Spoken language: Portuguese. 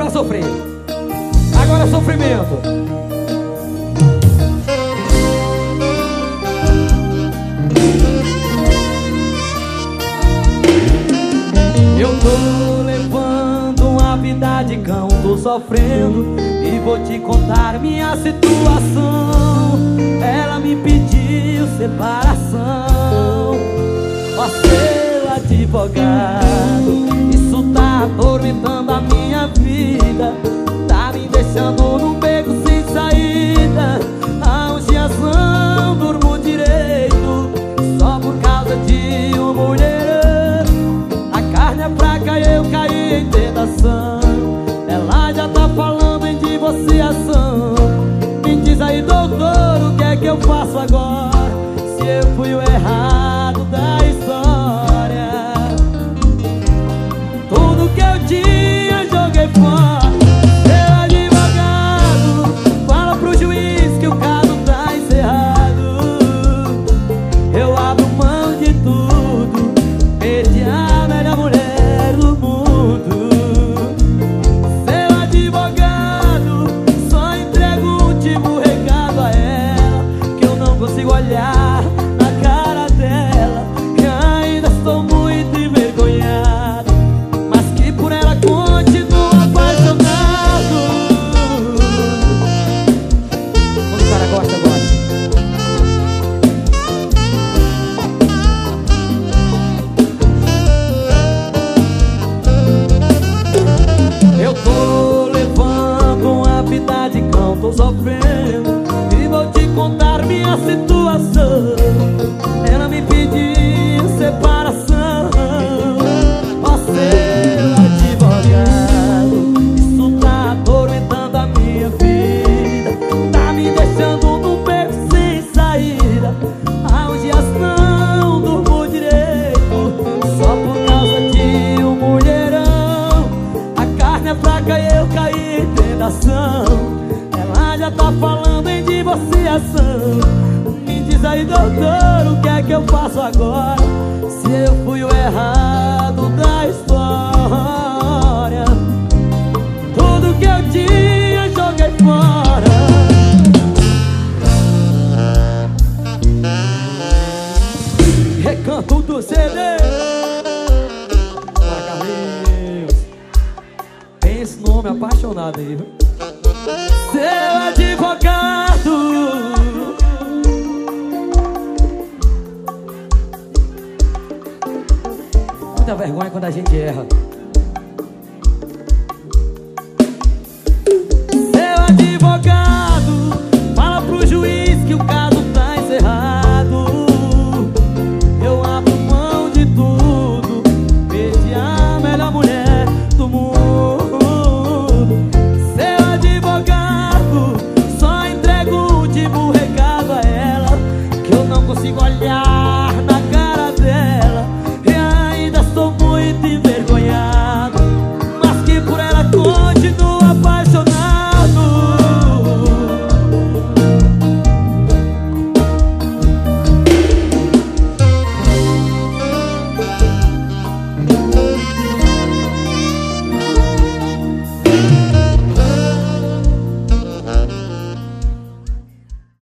pra sofrer. Agora sofrimento. Eu tô levando uma vida de cão, tô sofrendo e vou te contar minha situação. Ela me pediu separação. Ó seu advogado, tá atormentando a minha vida, tá me deixando num beco sem saída. Há uns dias não durmo direito, só por causa de uma mulher. A carne é fraca eu caí em tentação. Ela já tá falando em divorciação. Me diz aí, doutor, o que é que eu faço agora? Se eu fui o errado é e eu caí em tentação. Ela já tá falando em divorciação Me diz aí doutor, o que é que eu faço agora? Se eu fui o errado da história. Tudo que eu tinha joguei fora. Recanto do CD Esse nome apaixonado aí? Seu advogado Muita vergonha quando a gente erra